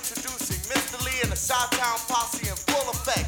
introducing Mr. Lee and the Shot Town Posse in full effect